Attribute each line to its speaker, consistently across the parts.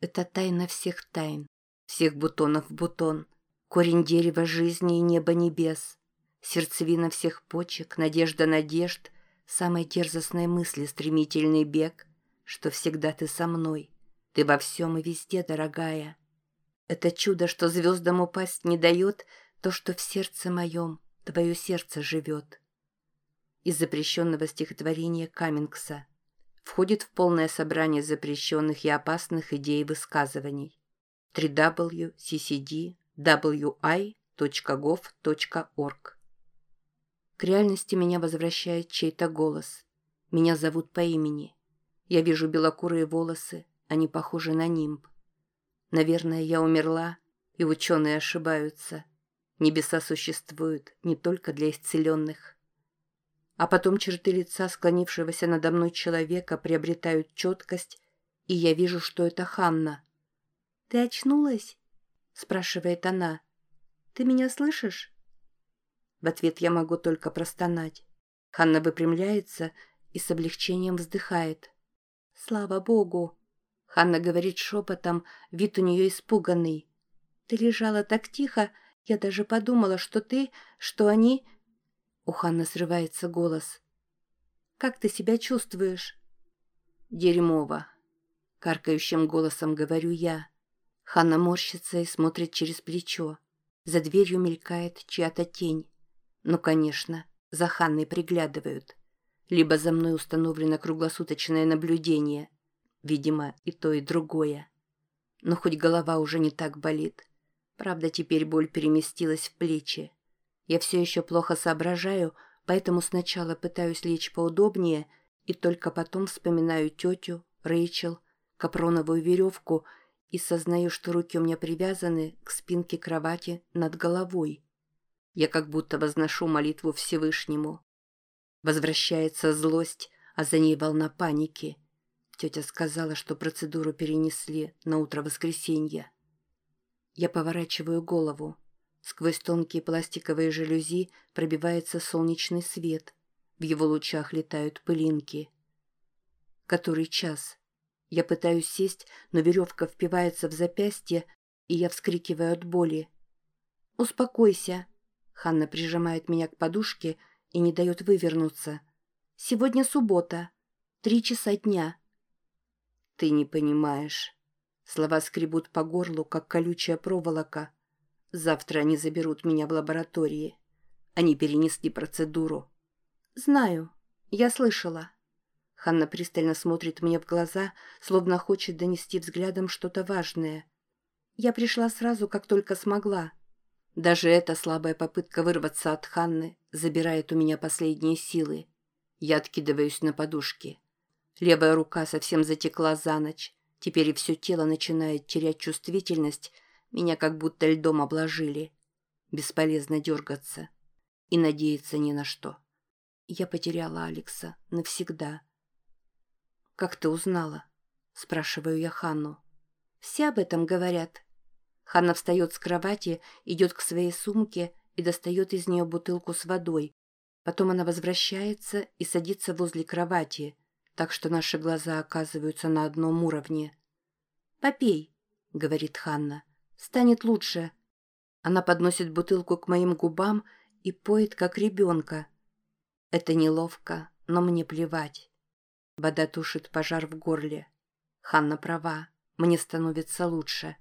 Speaker 1: Это тайна всех тайн, всех бутонов бутон, корень дерева жизни и неба небес, сердцевина всех почек, надежда надежд, самой дерзостной мысли стремительный бег, что всегда ты со мной, ты во всем и везде, дорогая. Это чудо, что звездам упасть не дает, то, что в сердце моем твое сердце живет. Из запрещенного стихотворения Каммингса входит в полное собрание запрещенных и опасных идей и высказываний www.wi.gov.org К реальности меня возвращает чей-то голос. Меня зовут по имени. Я вижу белокурые волосы, они похожи на нимб. Наверное, я умерла, и ученые ошибаются. Небеса существуют не только для исцеленных. А потом черты лица склонившегося надо мной человека приобретают четкость, и я вижу, что это Ханна. «Ты очнулась?» — спрашивает она. «Ты меня слышишь?» В ответ я могу только простонать. Ханна выпрямляется и с облегчением вздыхает. «Слава Богу!» Ханна говорит шепотом, вид у нее испуганный. «Ты лежала так тихо, я даже подумала, что ты, что они...» У Ханны срывается голос. «Как ты себя чувствуешь?» «Дерьмово», — каркающим голосом говорю я. Ханна морщится и смотрит через плечо. За дверью мелькает чья-то тень. Ну, конечно, за Ханной приглядывают. Либо за мной установлено круглосуточное наблюдение — Видимо, и то, и другое. Но хоть голова уже не так болит. Правда, теперь боль переместилась в плечи. Я все еще плохо соображаю, поэтому сначала пытаюсь лечь поудобнее и только потом вспоминаю тетю, Рэйчел, капроновую веревку и сознаю, что руки у меня привязаны к спинке кровати над головой. Я как будто возношу молитву Всевышнему. Возвращается злость, а за ней волна паники — Тетя сказала, что процедуру перенесли на утро воскресенья. Я поворачиваю голову. Сквозь тонкие пластиковые жалюзи пробивается солнечный свет. В его лучах летают пылинки. Который час? Я пытаюсь сесть, но веревка впивается в запястье, и я вскрикиваю от боли. «Успокойся!» Ханна прижимает меня к подушке и не дает вывернуться. «Сегодня суббота. Три часа дня. «Ты не понимаешь». Слова скребут по горлу, как колючая проволока. «Завтра они заберут меня в лаборатории. Они перенесли процедуру». «Знаю. Я слышала». Ханна пристально смотрит мне в глаза, словно хочет донести взглядом что-то важное. Я пришла сразу, как только смогла. Даже эта слабая попытка вырваться от Ханны забирает у меня последние силы. Я откидываюсь на подушки. Левая рука совсем затекла за ночь. Теперь и все тело начинает терять чувствительность. Меня как будто льдом обложили. Бесполезно дергаться. И надеяться ни на что. Я потеряла Алекса навсегда. «Как ты узнала?» – спрашиваю я Ханну. «Все об этом говорят». Ханна встает с кровати, идет к своей сумке и достает из нее бутылку с водой. Потом она возвращается и садится возле кровати – так что наши глаза оказываются на одном уровне. «Попей», — говорит Ханна, — «станет лучше». Она подносит бутылку к моим губам и поет, как ребенка. Это неловко, но мне плевать. Вода тушит пожар в горле. Ханна права, мне становится лучше.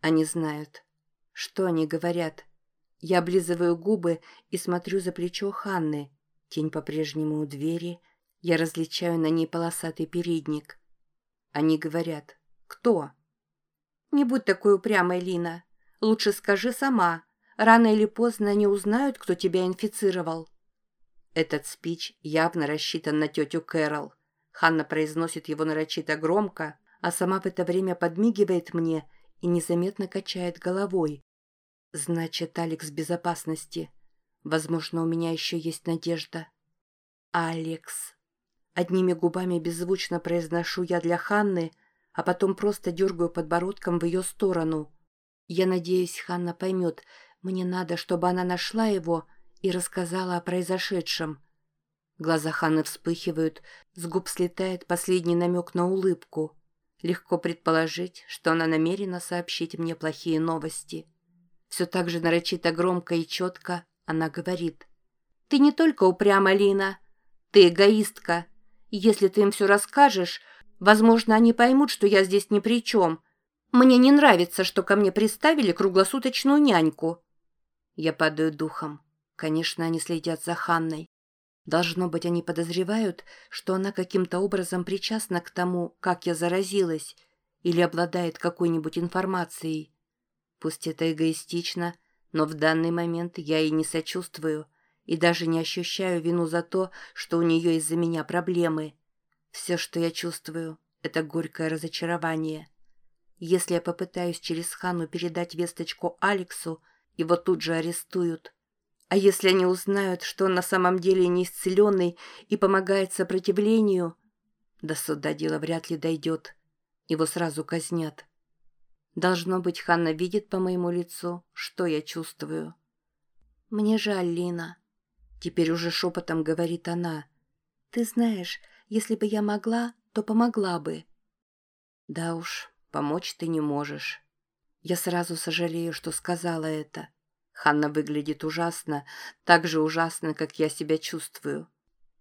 Speaker 1: Они знают. Что они говорят? Я облизываю губы и смотрю за плечо Ханны. Тень по-прежнему у двери — я различаю на ней полосатый передник. Они говорят «Кто?» «Не будь такой упрямой, Лина. Лучше скажи сама. Рано или поздно они узнают, кто тебя инфицировал». Этот спич явно рассчитан на тетю Кэрол. Ханна произносит его нарочито громко, а сама в это время подмигивает мне и незаметно качает головой. Значит, Алекс в безопасности. Возможно, у меня еще есть надежда. Алекс. Одними губами беззвучно произношу я для Ханны, а потом просто дергаю подбородком в ее сторону. Я надеюсь, Ханна поймет, мне надо, чтобы она нашла его и рассказала о произошедшем. Глаза Ханны вспыхивают, с губ слетает последний намек на улыбку. Легко предположить, что она намерена сообщить мне плохие новости. Все так же нарочито громко и четко она говорит. «Ты не только упряма, Лина. Ты эгоистка. Если ты им все расскажешь, возможно, они поймут, что я здесь ни при чем. Мне не нравится, что ко мне приставили круглосуточную няньку». Я падаю духом. Конечно, они следят за Ханной. Должно быть, они подозревают, что она каким-то образом причастна к тому, как я заразилась, или обладает какой-нибудь информацией. Пусть это эгоистично, но в данный момент я ей не сочувствую и даже не ощущаю вину за то, что у нее из-за меня проблемы. Все, что я чувствую, это горькое разочарование. Если я попытаюсь через Хану передать весточку Алексу, его тут же арестуют. А если они узнают, что он на самом деле неисцеленный и помогает сопротивлению, до суда дело вряд ли дойдет. Его сразу казнят. Должно быть, Ханна видит по моему лицу, что я чувствую. «Мне жаль, Лина», — теперь уже шепотом говорит она. «Ты знаешь, если бы я могла, то помогла бы». «Да уж, помочь ты не можешь». Я сразу сожалею, что сказала это. Ханна выглядит ужасно, так же ужасно, как я себя чувствую.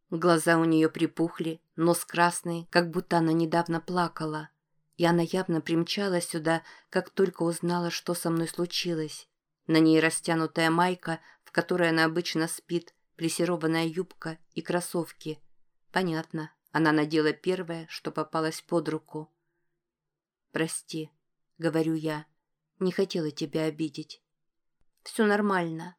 Speaker 1: Глаза у нее припухли, нос красный, как будто она недавно плакала. И она явно примчалась сюда, как только узнала, что со мной случилось. На ней растянутая майка, в которой она обычно спит, плессированная юбка и кроссовки. Понятно, она надела первое, что попалось под руку. «Прости», — говорю я, — «не хотела тебя обидеть». Все нормально».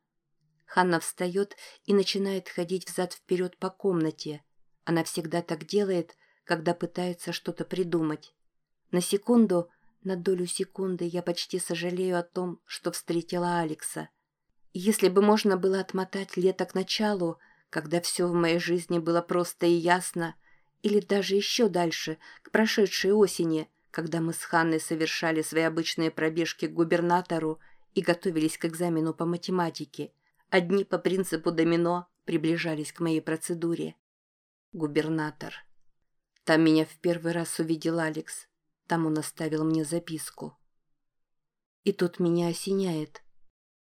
Speaker 1: Ханна встает и начинает ходить взад-вперед по комнате. Она всегда так делает, когда пытается что-то придумать. На секунду, на долю секунды я почти сожалею о том, что встретила Алекса. Если бы можно было отмотать лето к началу, когда все в моей жизни было просто и ясно, или даже еще дальше, к прошедшей осени, когда мы с Ханной совершали свои обычные пробежки к губернатору и готовились к экзамену по математике. Одни по принципу домино приближались к моей процедуре. Губернатор. Там меня в первый раз увидел Алекс. Там он оставил мне записку. И тут меня осеняет.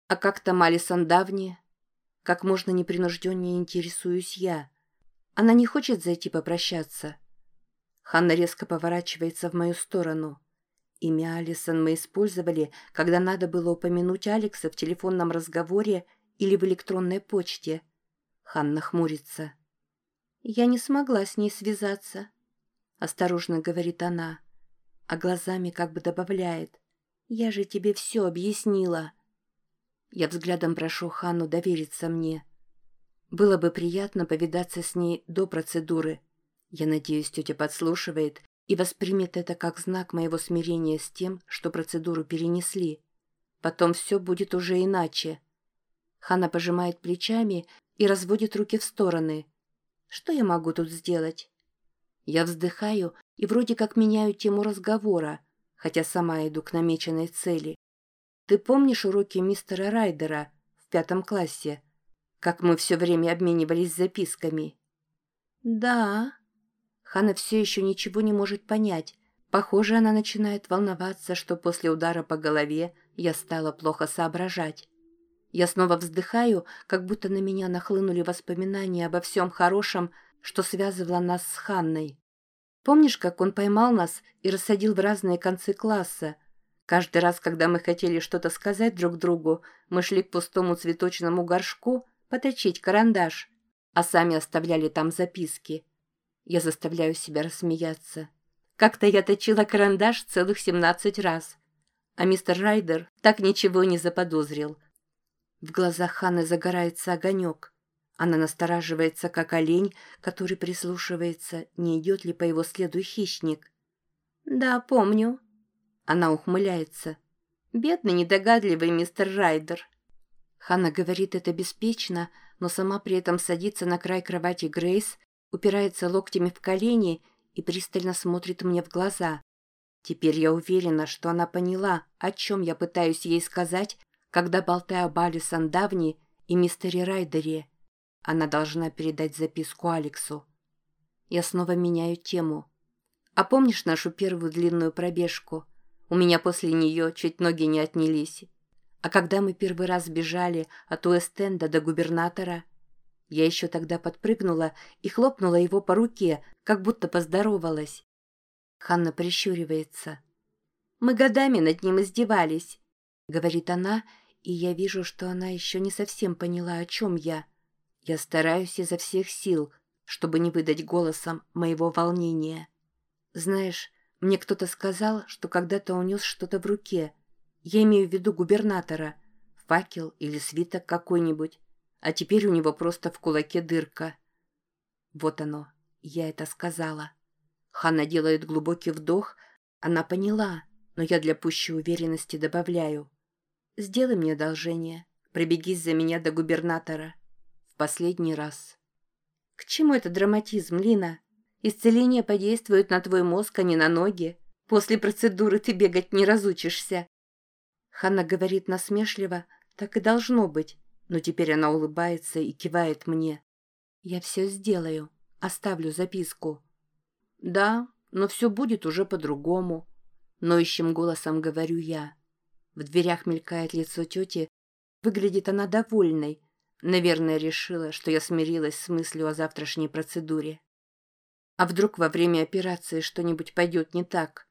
Speaker 1: А как там Алисон давняя? Как можно непринужденнее интересуюсь я. Она не хочет зайти попрощаться. Ханна резко поворачивается в мою сторону. Имя Алисон мы использовали, когда надо было упомянуть Алекса в телефонном разговоре или в электронной почте. Ханна хмурится. «Я не смогла с ней связаться», — осторожно говорит она, а глазами как бы добавляет. «Я же тебе все объяснила». Я взглядом прошу Ханну довериться мне. Было бы приятно повидаться с ней до процедуры. Я надеюсь, тетя подслушивает и воспримет это как знак моего смирения с тем, что процедуру перенесли. Потом все будет уже иначе. Хана пожимает плечами и разводит руки в стороны. Что я могу тут сделать? Я вздыхаю и вроде как меняю тему разговора, хотя сама иду к намеченной цели. Ты помнишь уроки мистера Райдера в пятом классе? Как мы все время обменивались записками? Да, Хана все еще ничего не может понять. Похоже, она начинает волноваться, что после удара по голове я стала плохо соображать. Я снова вздыхаю, как будто на меня нахлынули воспоминания обо всем хорошем, что связывало нас с Ханной. Помнишь, как он поймал нас и рассадил в разные концы класса? Каждый раз, когда мы хотели что-то сказать друг другу, мы шли к пустому цветочному горшку поточить карандаш, а сами оставляли там записки. Я заставляю себя рассмеяться. Как-то я точила карандаш целых семнадцать раз. А мистер Райдер так ничего не заподозрил. В глазах Ханны загорается огонек. Она настораживается, как олень, который прислушивается, не идет ли по его следу хищник. «Да, помню». Она ухмыляется. «Бедный, недогадливый мистер Райдер». Ханна говорит это беспечно, но сама при этом садится на край кровати Грейс упирается локтями в колени и пристально смотрит мне в глаза. Теперь я уверена, что она поняла, о чем я пытаюсь ей сказать, когда болтаю об Алисон Давни и мистере Райдере. Она должна передать записку Алексу. Я снова меняю тему. А помнишь нашу первую длинную пробежку? У меня после нее чуть ноги не отнялись. А когда мы первый раз бежали от Уэстенда до губернатора, я еще тогда подпрыгнула и хлопнула его по руке, как будто поздоровалась. Ханна прищуривается. «Мы годами над ним издевались», — говорит она, и я вижу, что она еще не совсем поняла, о чем я. Я стараюсь изо всех сил, чтобы не выдать голосом моего волнения. Знаешь, мне кто-то сказал, что когда-то унес что-то в руке. Я имею в виду губернатора. Факел или свиток какой-нибудь. А теперь у него просто в кулаке дырка. Вот оно. Я это сказала. Ханна делает глубокий вдох. Она поняла, но я для пущей уверенности добавляю. Сделай мне одолжение. Пробегись за меня до губернатора. В последний раз. К чему это драматизм, Лина? Исцеление подействует на твой мозг, а не на ноги. После процедуры ты бегать не разучишься. Ханна говорит насмешливо, так и должно быть, но теперь она улыбается и кивает мне. Я все сделаю, оставлю записку. Да, но все будет уже по-другому. Ноющим голосом говорю я. В дверях мелькает лицо тети. Выглядит она довольной. Наверное, решила, что я смирилась с мыслью о завтрашней процедуре. А вдруг во время операции что-нибудь пойдет не так?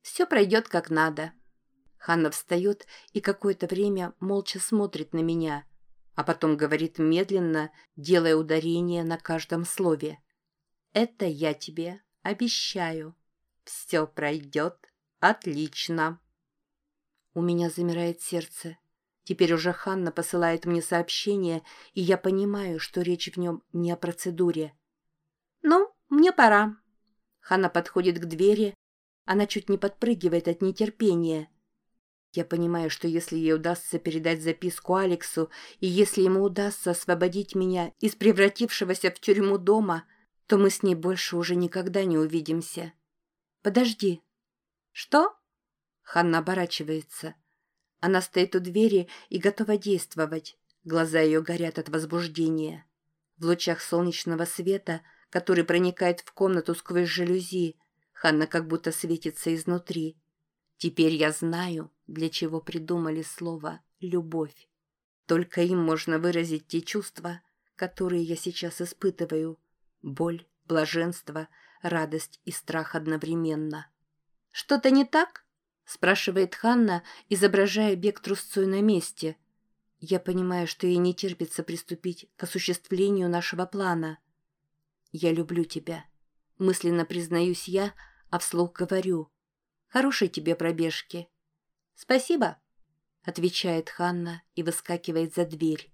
Speaker 1: Все пройдет как надо. Ханна встает и какое-то время молча смотрит на меня, а потом говорит медленно, делая ударение на каждом слове. «Это я тебе обещаю. Все пройдет отлично». У меня замирает сердце. Теперь уже Ханна посылает мне сообщение, и я понимаю, что речь в нем не о процедуре. «Ну, мне пора». Ханна подходит к двери. Она чуть не подпрыгивает от нетерпения. Я понимаю, что если ей удастся передать записку Алексу, и если ему удастся освободить меня из превратившегося в тюрьму дома, то мы с ней больше уже никогда не увидимся. Подожди. Что? Ханна оборачивается. Она стоит у двери и готова действовать. Глаза ее горят от возбуждения. В лучах солнечного света – который проникает в комнату сквозь жалюзи. Ханна как будто светится изнутри. Теперь я знаю, для чего придумали слово «любовь». Только им можно выразить те чувства, которые я сейчас испытываю. Боль, блаженство, радость и страх одновременно. «Что-то не так?» – спрашивает Ханна, изображая бег трусцой на месте. Я понимаю, что ей не терпится приступить к осуществлению нашего плана – «Я люблю тебя», — мысленно признаюсь я, а вслух говорю. «Хорошей тебе пробежки». «Спасибо», — отвечает Ханна и выскакивает за дверь.